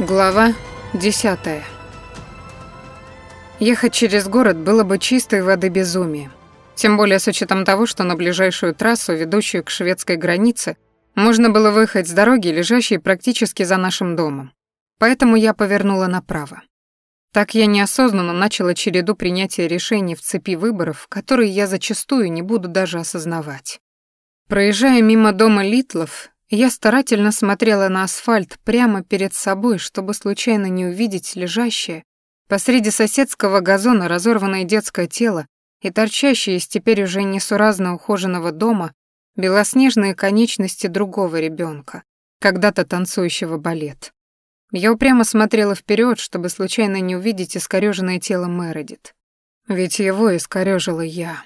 Глава 10. Ехать через город было бы чистой воды безумие. Тем более с учетом того, что на ближайшую трассу, ведущую к шведской границе, можно было выехать с дороги, лежащей практически за нашим домом. Поэтому я повернула направо. Так я неосознанно начала череду принятия решений в цепи выборов, которые я зачастую не буду даже осознавать. Проезжая мимо дома Литлов, я старательно смотрела на асфальт прямо перед собой, чтобы случайно не увидеть лежащее посреди соседского газона разорванное детское тело и торчащие из теперь уже несуразно ухоженного дома белоснежные конечности другого ребенка, когда-то танцующего балет. Я упрямо смотрела вперед, чтобы случайно не увидеть искорёженное тело Мередит. Ведь его искорёжила я.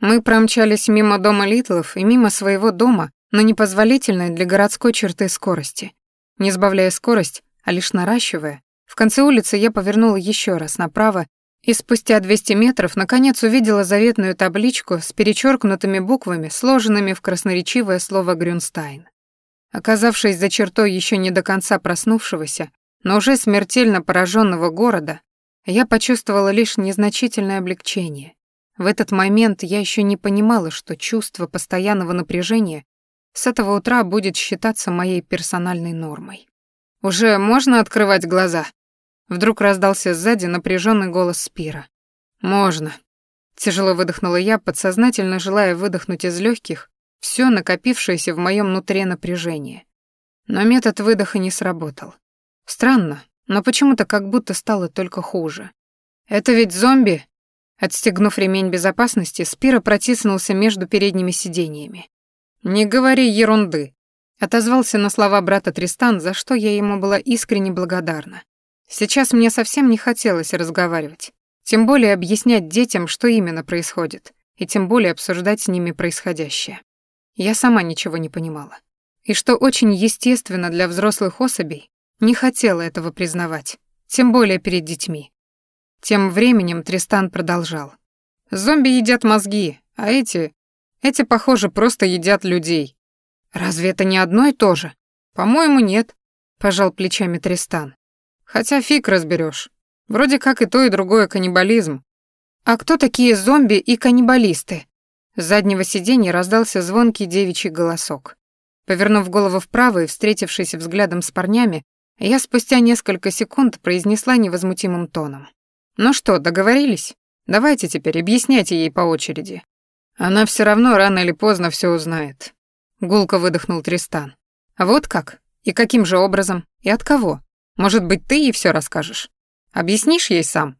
Мы промчались мимо дома Литлов и мимо своего дома, на непозволительной для городской черты скорости. Не сбавляя скорость, а лишь наращивая, в конце улицы я повернула еще раз направо и спустя 200 метров наконец увидела заветную табличку с перечеркнутыми буквами, сложенными в красноречивое слово «Грюнстайн». Оказавшись за чертой еще не до конца проснувшегося, но уже смертельно пораженного города, я почувствовала лишь незначительное облегчение. В этот момент я еще не понимала, что чувство постоянного напряжения с этого утра будет считаться моей персональной нормой. «Уже можно открывать глаза?» Вдруг раздался сзади напряженный голос Спира. «Можно». Тяжело выдохнула я, подсознательно желая выдохнуть из легких все накопившееся в моем нутре напряжение. Но метод выдоха не сработал. Странно, но почему-то как будто стало только хуже. «Это ведь зомби?» Отстегнув ремень безопасности, Спира протиснулся между передними сиденьями. «Не говори ерунды», — отозвался на слова брата Тристан, за что я ему была искренне благодарна. Сейчас мне совсем не хотелось разговаривать, тем более объяснять детям, что именно происходит, и тем более обсуждать с ними происходящее. Я сама ничего не понимала. И что очень естественно для взрослых особей, не хотела этого признавать, тем более перед детьми. Тем временем Тристан продолжал. «Зомби едят мозги, а эти эти, похоже, просто едят людей. Разве это не одно и то же? По-моему, нет, пожал плечами Тристан. Хотя фиг разберешь. Вроде как и то, и другое каннибализм. А кто такие зомби и каннибалисты? С заднего сиденья раздался звонкий девичий голосок. Повернув голову вправо и встретившись взглядом с парнями, я спустя несколько секунд произнесла невозмутимым тоном. «Ну что, договорились? Давайте теперь объясняйте ей по очереди. Она все равно рано или поздно все узнает. Гулко выдохнул Тристан. А вот как? И каким же образом? И от кого? Может быть, ты ей все расскажешь? Объяснишь ей сам?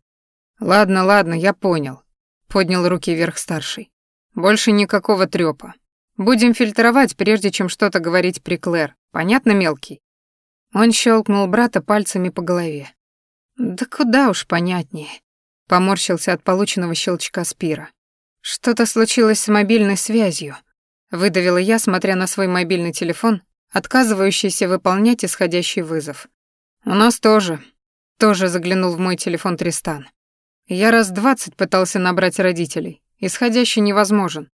Ладно, ладно, я понял. Поднял руки вверх старший. Больше никакого трёпа. Будем фильтровать, прежде чем что-то говорить при Клэр. Понятно, мелкий? Он щелкнул брата пальцами по голове. Да куда уж понятнее. Поморщился от полученного щелчка спира. «Что-то случилось с мобильной связью», — выдавила я, смотря на свой мобильный телефон, отказывающийся выполнять исходящий вызов. «У нас тоже», — тоже заглянул в мой телефон Тристан. «Я раз двадцать пытался набрать родителей. Исходящий невозможен».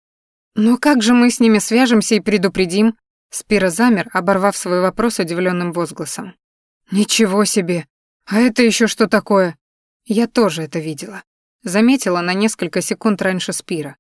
«Но как же мы с ними свяжемся и предупредим?» Спира замер, оборвав свой вопрос удивленным возгласом. «Ничего себе! А это еще что такое?» Я тоже это видела. Заметила на несколько секунд раньше Спира.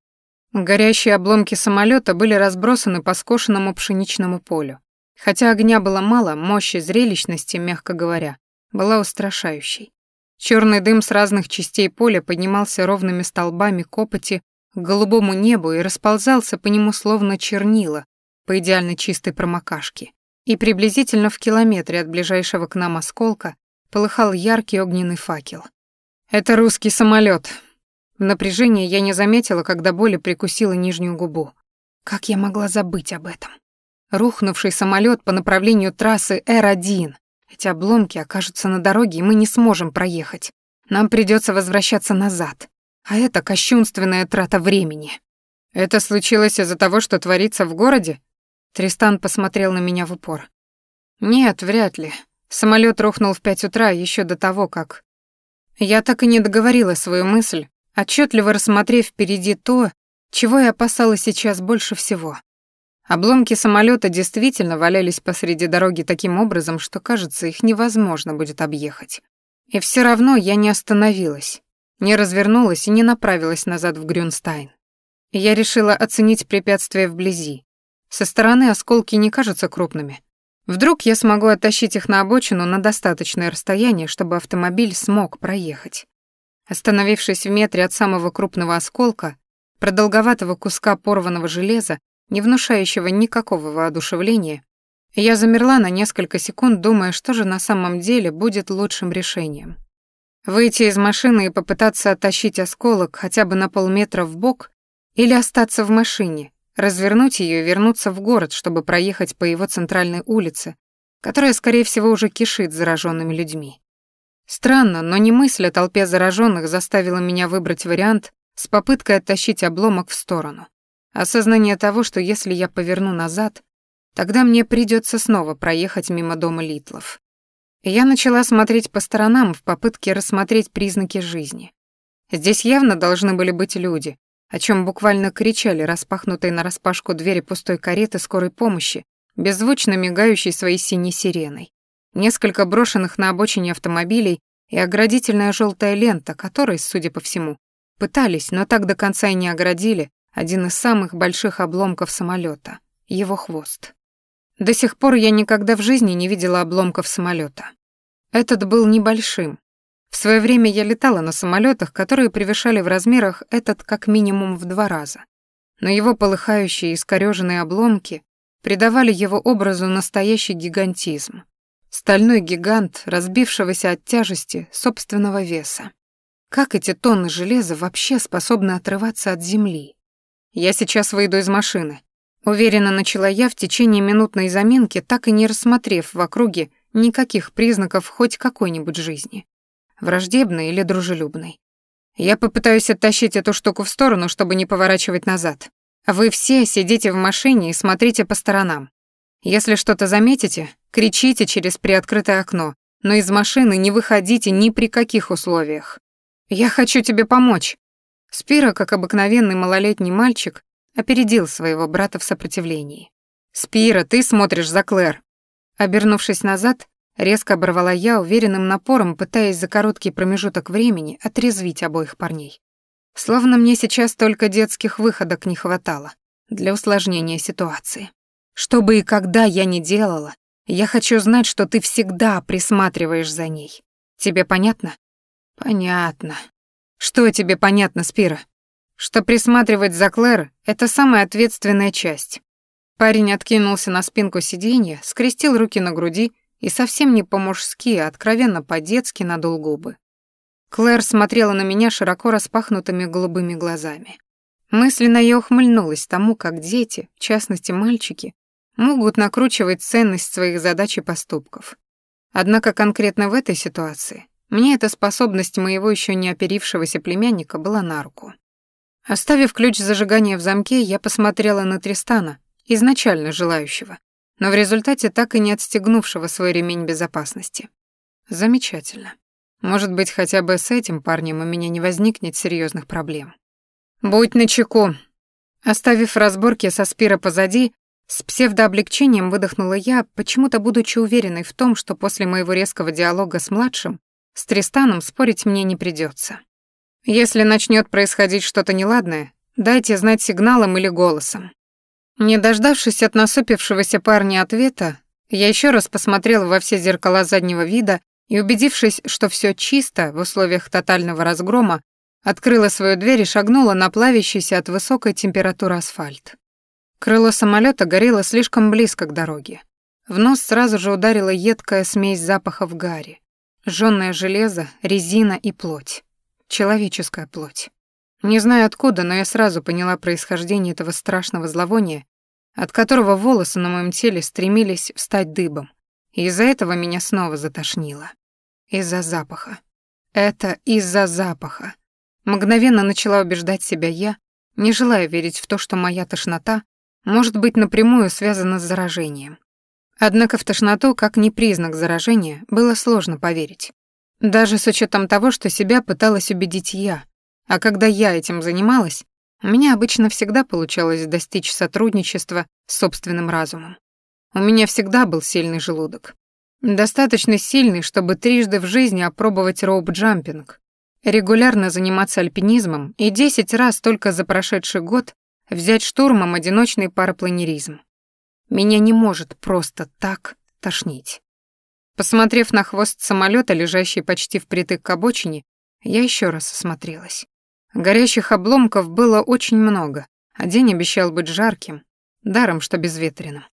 Горящие обломки самолета были разбросаны по скошенному пшеничному полю. Хотя огня было мало, мощь и зрелищности, мягко говоря, была устрашающей. Черный дым с разных частей поля поднимался ровными столбами копоти к голубому небу и расползался по нему словно чернила по идеально чистой промокашке. И приблизительно в километре от ближайшего к нам осколка полыхал яркий огненный факел. «Это русский самолет. В напряжении я не заметила, когда боли прикусила нижнюю губу. Как я могла забыть об этом? Рухнувший самолет по направлению трассы Р-1. Эти обломки окажутся на дороге, и мы не сможем проехать. Нам придется возвращаться назад. А это кощунственная трата времени. Это случилось из-за того, что творится в городе? Тристан посмотрел на меня в упор. Нет, вряд ли. Самолет рухнул в пять утра еще до того, как я так и не договорила свою мысль, отчетливо рассмотрев впереди то, чего я опасалась сейчас больше всего. Обломки самолета действительно валялись посреди дороги таким образом, что, кажется, их невозможно будет объехать. И все равно я не остановилась, не развернулась и не направилась назад в Грюнстайн. Я решила оценить препятствия вблизи. Со стороны осколки не кажутся крупными. Вдруг я смогу оттащить их на обочину на достаточное расстояние, чтобы автомобиль смог проехать. Остановившись в метре от самого крупного осколка, продолговатого куска порванного железа, не внушающего никакого воодушевления, я замерла на несколько секунд, думая, что же на самом деле будет лучшим решением. Выйти из машины и попытаться оттащить осколок хотя бы на полметра в бок или остаться в машине, развернуть ее и вернуться в город, чтобы проехать по его центральной улице, которая, скорее всего, уже кишит зараженными людьми. Странно, но не мысль о толпе зараженных заставила меня выбрать вариант с попыткой оттащить обломок в сторону. Осознание того, что если я поверну назад, тогда мне придется снова проехать мимо дома Литлов. Я начала смотреть по сторонам в попытке рассмотреть признаки жизни. Здесь явно должны были быть люди, о чем буквально кричали распахнутые нараспашку двери пустой кареты скорой помощи, беззвучно мигающей своей синей сиреной несколько брошенных на обочине автомобилей и оградительная желтая лента, которой, судя по всему, пытались, но так до конца и не оградили, один из самых больших обломков самолета — его хвост. До сих пор я никогда в жизни не видела обломков самолета. Этот был небольшим. В свое время я летала на самолетах, которые превышали в размерах этот как минимум в два раза. Но его полыхающие и искорёженные обломки придавали его образу настоящий гигантизм. Стальной гигант, разбившегося от тяжести собственного веса. Как эти тонны железа вообще способны отрываться от земли? Я сейчас выйду из машины. Уверенно начала я в течение минутной заминки, так и не рассмотрев в округе никаких признаков хоть какой-нибудь жизни. Враждебной или дружелюбной. Я попытаюсь оттащить эту штуку в сторону, чтобы не поворачивать назад. Вы все сидите в машине и смотрите по сторонам. Если что-то заметите, кричите через приоткрытое окно, но из машины не выходите ни при каких условиях. Я хочу тебе помочь. Спира, как обыкновенный малолетний мальчик, опередил своего брата в сопротивлении. Спира, ты смотришь за Клэр. Обернувшись назад, резко оборвала я уверенным напором, пытаясь за короткий промежуток времени отрезвить обоих парней. Словно мне сейчас только детских выходок не хватало для усложнения ситуации. Что бы и когда я ни делала, я хочу знать, что ты всегда присматриваешь за ней. Тебе понятно? Понятно. Что тебе понятно, Спира? Что присматривать за Клэр — это самая ответственная часть. Парень откинулся на спинку сиденья, скрестил руки на груди и совсем не по-мужски, а откровенно по-детски надул губы. Клэр смотрела на меня широко распахнутыми голубыми глазами. Мысленно я ухмыльнулась тому, как дети, в частности мальчики, могут накручивать ценность своих задач и поступков. Однако конкретно в этой ситуации мне эта способность моего еще не оперившегося племянника была на руку. Оставив ключ зажигания в замке, я посмотрела на Тристана, изначально желающего, но в результате так и не отстегнувшего свой ремень безопасности. Замечательно. Может быть, хотя бы с этим парнем у меня не возникнет серьезных проблем. Будь начеку. Оставив разборки со Спира позади, с псевдооблегчением выдохнула я, почему-то будучи уверенной в том, что после моего резкого диалога с младшим, с Тристаном спорить мне не придется. Если начнет происходить что-то неладное, дайте знать сигналом или голосом. Не дождавшись от насупившегося парня ответа, я еще раз посмотрела во все зеркала заднего вида и, убедившись, что все чисто в условиях тотального разгрома, открыла свою дверь и шагнула на плавящийся от высокой температуры асфальт. Крыло самолета горело слишком близко к дороге. В нос сразу же ударила едкая смесь запахов гари. Жжёное железо, резина и плоть. Человеческая плоть. Не знаю откуда, но я сразу поняла происхождение этого страшного зловония, от которого волосы на моем теле стремились встать дыбом. И из-за этого меня снова затошнило. Из-за запаха. Это из-за запаха. Мгновенно начала убеждать себя я, не желая верить в то, что моя тошнота может быть напрямую связано с заражением. Однако в тошноту, как не признак заражения, было сложно поверить. Даже с учетом того, что себя пыталась убедить я, а когда я этим занималась, У меня обычно всегда получалось достичь сотрудничества с собственным разумом. У меня всегда был сильный желудок. Достаточно сильный, чтобы трижды в жизни опробовать роуп-джампинг, регулярно заниматься альпинизмом и десять раз только за прошедший год взять штурмом одиночный парапланеризм. Меня не может просто так тошнить. Посмотрев на хвост самолета, лежащий почти впритык к обочине, я еще раз осмотрелась. Горящих обломков было очень много, а день обещал быть жарким, даром что безветренным.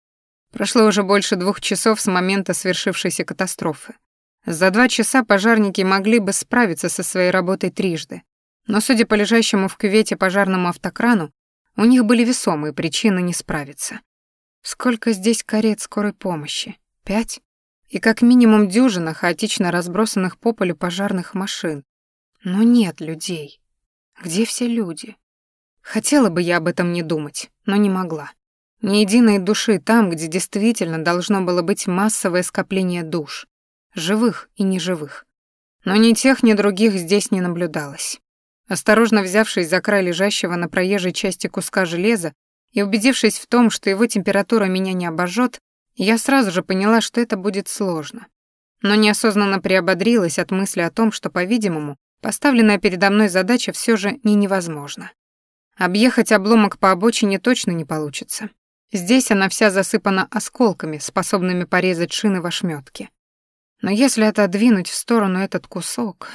Прошло уже больше двух часов с момента свершившейся катастрофы. За два часа пожарники могли бы справиться со своей работой трижды, но, судя по лежащему в кювете пожарному автокрану, у них были весомые причины не справиться. Сколько здесь карет скорой помощи? Пять? И как минимум дюжина хаотично разбросанных по полю пожарных машин. Но нет людей. Где все люди? Хотела бы я об этом не думать, но не могла. Ни единой души там, где действительно должно было быть массовое скопление душ, живых и неживых. Но ни тех, ни других здесь не наблюдалось. Осторожно взявшись за край лежащего на проезжей части куска железа и убедившись в том, что его температура меня не обожжет, я сразу же поняла, что это будет сложно. Но неосознанно приободрилась от мысли о том, что, по-видимому, поставленная передо мной задача все же не невозможна. Объехать обломок по обочине точно не получится. Здесь она вся засыпана осколками, способными порезать шины в ошметке. Но если отодвинуть в сторону этот кусок...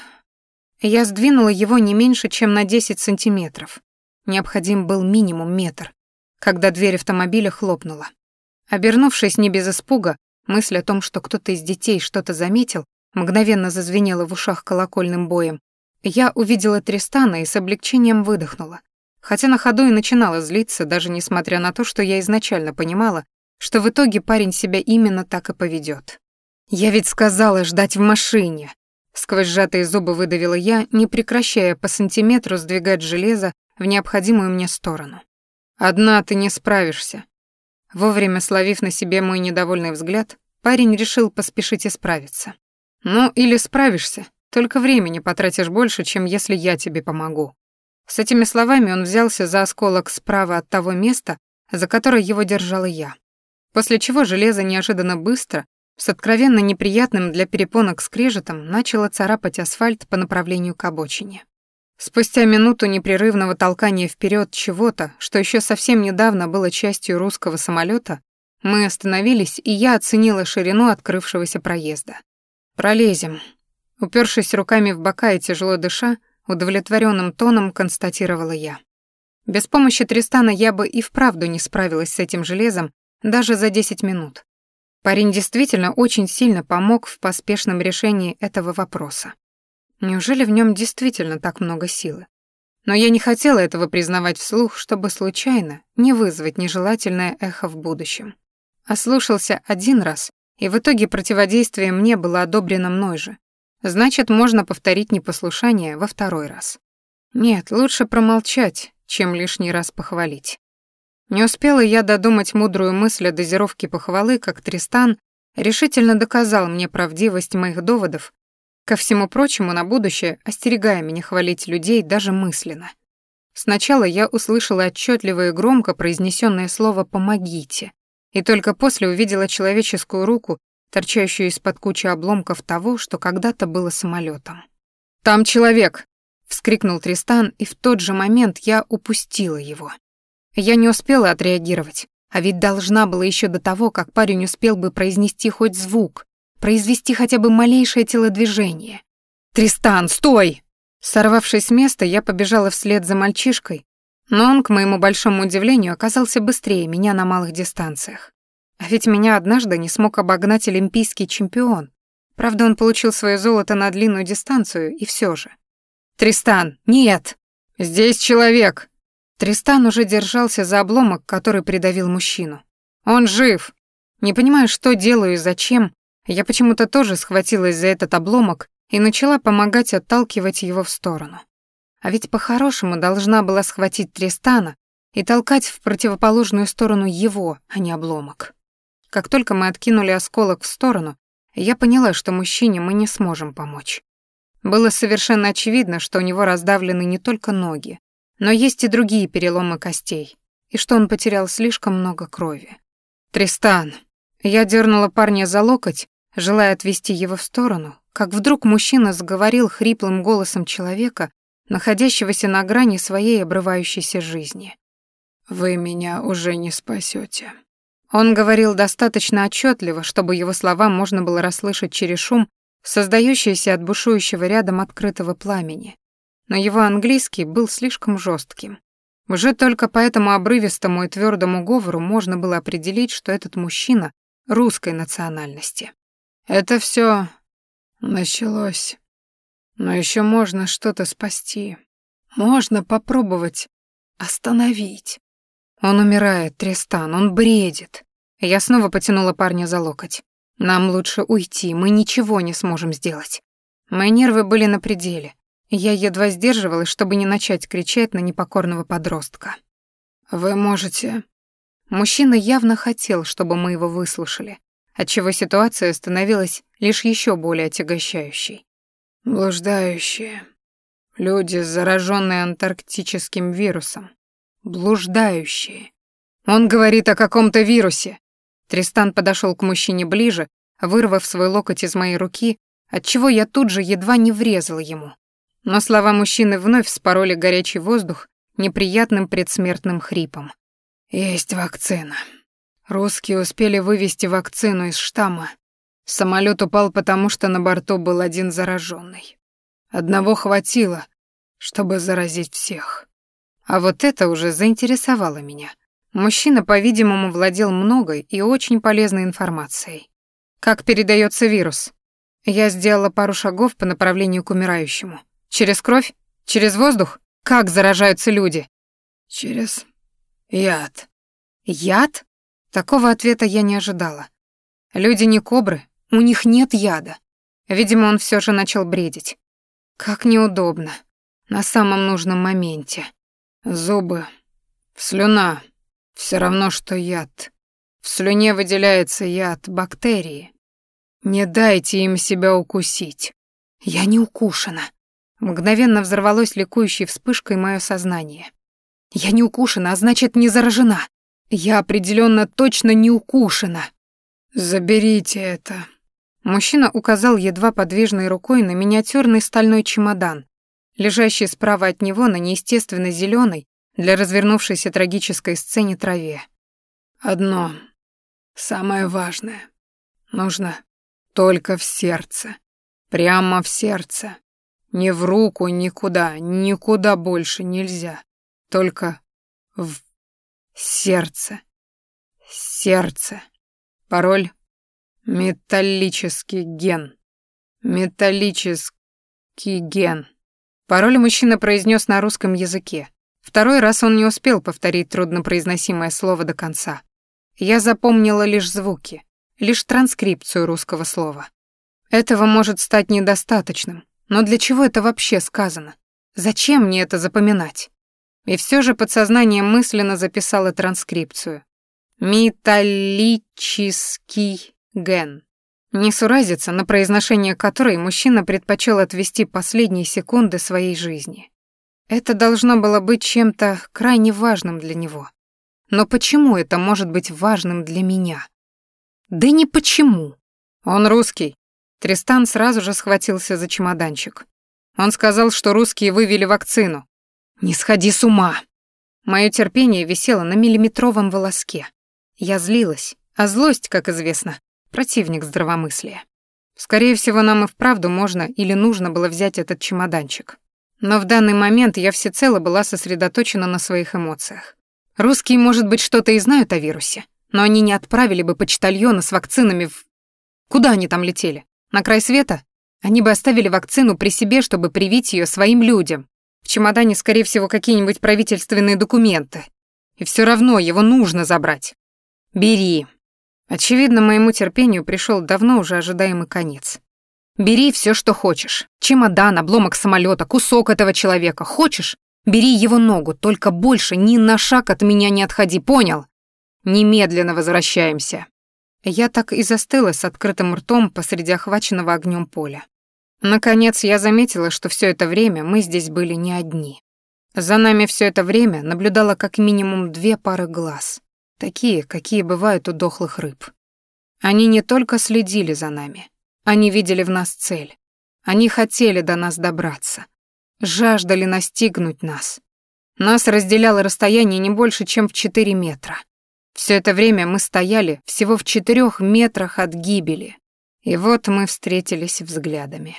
Я сдвинула его не меньше, чем на 10 сантиметров. Необходим был минимум метр, когда дверь автомобиля хлопнула. Обернувшись не без испуга, мысль о том, что кто-то из детей что-то заметил, мгновенно зазвенела в ушах колокольным боем. Я увидела Тристана и с облегчением выдохнула. Хотя на ходу и начинала злиться, даже несмотря на то, что я изначально понимала, что в итоге парень себя именно так и поведет. «Я ведь сказала ждать в машине!» Сквозь сжатые зубы выдавила я, не прекращая по сантиметру сдвигать железо в необходимую мне сторону. «Одна ты не справишься». Вовремя словив на себе мой недовольный взгляд, парень решил поспешить исправиться. «Ну, или справишься, только времени потратишь больше, чем если я тебе помогу». С этими словами он взялся за осколок справа от того места, за которое его держала я. После чего железо неожиданно быстро, с откровенно неприятным для перепонок скрежетом, начало царапать асфальт по направлению к обочине. Спустя минуту непрерывного толкания вперед чего-то, что еще совсем недавно было частью русского самолета, мы остановились, и я оценила ширину открывшегося проезда. «Пролезем». Упершись руками в бока и тяжело дыша, удовлетворенным тоном констатировала я. Без помощи Тристана я бы и вправду не справилась с этим железом даже за 10 минут. Парень действительно очень сильно помог в поспешном решении этого вопроса. Неужели в нем действительно так много силы? Но я не хотела этого признавать вслух, чтобы случайно не вызвать нежелательное эхо в будущем. Ослушался один раз, и в итоге противодействие мне было одобрено мной же, Значит, можно повторить непослушание во второй раз. Нет, лучше промолчать, чем лишний раз похвалить. Не успела я додумать мудрую мысль о дозировке похвалы, как Тристан решительно доказал мне правдивость моих доводов, ко всему прочему на будущее остерегая меня хвалить людей даже мысленно. Сначала я услышала отчетливо и громко произнесенное слово «помогите», и только после увидела человеческую руку, торчащую из-под кучи обломков того, что когда-то было самолетом. «Там человек!» — вскрикнул Тристан, и в тот же момент я упустила его. Я не успела отреагировать, а ведь должна была еще до того, как парень успел бы произнести хоть звук, произвести хотя бы малейшее телодвижение. «Тристан, стой!» Сорвавшись с места, я побежала вслед за мальчишкой, но он, к моему большому удивлению, оказался быстрее меня на малых дистанциях. А ведь меня однажды не смог обогнать олимпийский чемпион. Правда, он получил свое золото на длинную дистанцию, и все же. «Тристан, нет! Здесь человек!» Тристан уже держался за обломок, который придавил мужчину. «Он жив!» Не понимаю, что делаю и зачем, я почему-то тоже схватилась за этот обломок и начала помогать отталкивать его в сторону. А ведь по-хорошему должна была схватить Тристана и толкать в противоположную сторону его, а не обломок. Как только мы откинули осколок в сторону, я поняла, что мужчине мы не сможем помочь. Было совершенно очевидно, что у него раздавлены не только ноги, Но есть и другие переломы костей, и что он потерял слишком много крови. «Тристан!» Я дернула парня за локоть, желая отвести его в сторону, как вдруг мужчина заговорил хриплым голосом человека, находящегося на грани своей обрывающейся жизни. «Вы меня уже не спасете. Он говорил достаточно отчетливо, чтобы его слова можно было расслышать через шум, создающийся от бушующего рядом открытого пламени. Но его английский был слишком жестким. Уже только по этому обрывистому и твердому говору можно было определить, что этот мужчина русской национальности. Это все началось. Но еще можно что-то спасти. Можно попробовать остановить. Он умирает, Тристан, он бредит. Я снова потянула парня за локоть. Нам лучше уйти, мы ничего не сможем сделать. Мои нервы были на пределе. Я едва сдерживалась, чтобы не начать кричать на непокорного подростка. «Вы можете...» Мужчина явно хотел, чтобы мы его выслушали, отчего ситуация становилась лишь еще более отягощающей. «Блуждающие. Люди, зараженные антарктическим вирусом. Блуждающие. Он говорит о каком-то вирусе. Тристан подошел к мужчине ближе, вырвав свой локоть из моей руки, отчего я тут же едва не врезала ему. Но слова мужчины вновь спороли горячий воздух неприятным предсмертным хрипом. «Есть вакцина. Русские успели вывести вакцину из штамма. Самолет упал потому, что на борту был один зараженный. Одного хватило, чтобы заразить всех. А вот это уже заинтересовало меня. Мужчина, по-видимому, владел многой и очень полезной информацией. Как передается вирус? Я сделала пару шагов по направлению к умирающему. Через кровь? Через воздух? Как заражаются люди? Через яд. Яд? Такого ответа я не ожидала. Люди не кобры, у них нет яда. Видимо, он все же начал бредить. Как неудобно. На самом нужном моменте. Зубы. Слюна. Все равно, что яд. В слюне выделяется яд бактерии. Не дайте им себя укусить. Я не укушена. Мгновенно взорвалось ликующей вспышкой мое сознание. Я не укушена, а значит, не заражена. Я определенно точно не укушена. Заберите это. Мужчина указал едва подвижной рукой на миниатюрный стальной чемодан, лежащий справа от него на неестественно зеленой для развернувшейся трагической сцене траве. Одно, самое важное, нужно только в сердце, прямо в сердце. Не в руку, никуда, никуда больше нельзя. Только в сердце. Сердце. Пароль «Металлический ген». «Металлический ген». Пароль мужчина произнес на русском языке. Второй раз он не успел повторить труднопроизносимое слово до конца. Я запомнила лишь звуки, лишь транскрипцию русского слова. Этого может стать недостаточным, но для чего это вообще сказано? Зачем мне это запоминать? И все же подсознание мысленно записало транскрипцию. Металлический ген. Несуразица, на произношение которой мужчина предпочел отвести последние секунды своей жизни. Это должно было быть чем-то крайне важным для него. Но почему это может быть важным для меня? Да не почему. Он русский. Тристан сразу же схватился за чемоданчик. Он сказал, что русские вывели вакцину. Не сходи с ума. Мое терпение висело на миллиметровом волоске. Я злилась, а злость, как известно, противник здравомыслия. Скорее всего, нам и вправду можно или нужно было взять этот чемоданчик. Но в данный момент я всецело была сосредоточена на своих эмоциях. Русские, может быть, что-то и знают о вирусе, но они не отправили бы почтальона с вакцинами в... Куда они там летели? На край света? Они бы оставили вакцину при себе, чтобы привить ее своим людям. В чемодане, скорее всего, какие-нибудь правительственные документы. И все равно его нужно забрать. Бери, Очевидно, моему терпению пришел давно уже ожидаемый конец. Бери все, что хочешь. Чемодан, обломок самолета, кусок этого человека. Хочешь? Бери его ногу, только больше ни на шаг от меня не отходи, понял? Немедленно возвращаемся. Я так и застыла с открытым ртом посреди охваченного огнем поля. Наконец я заметила, что все это время мы здесь были не одни. За нами все это время наблюдало как минимум две пары глаз, такие, какие бывают у дохлых рыб. Они не только следили за нами, они видели в нас цель. Они хотели до нас добраться, жаждали настигнуть нас. Нас разделяло расстояние не больше, чем в 4 метра. Все это время мы стояли всего в четырех метрах от гибели. И вот мы встретились взглядами.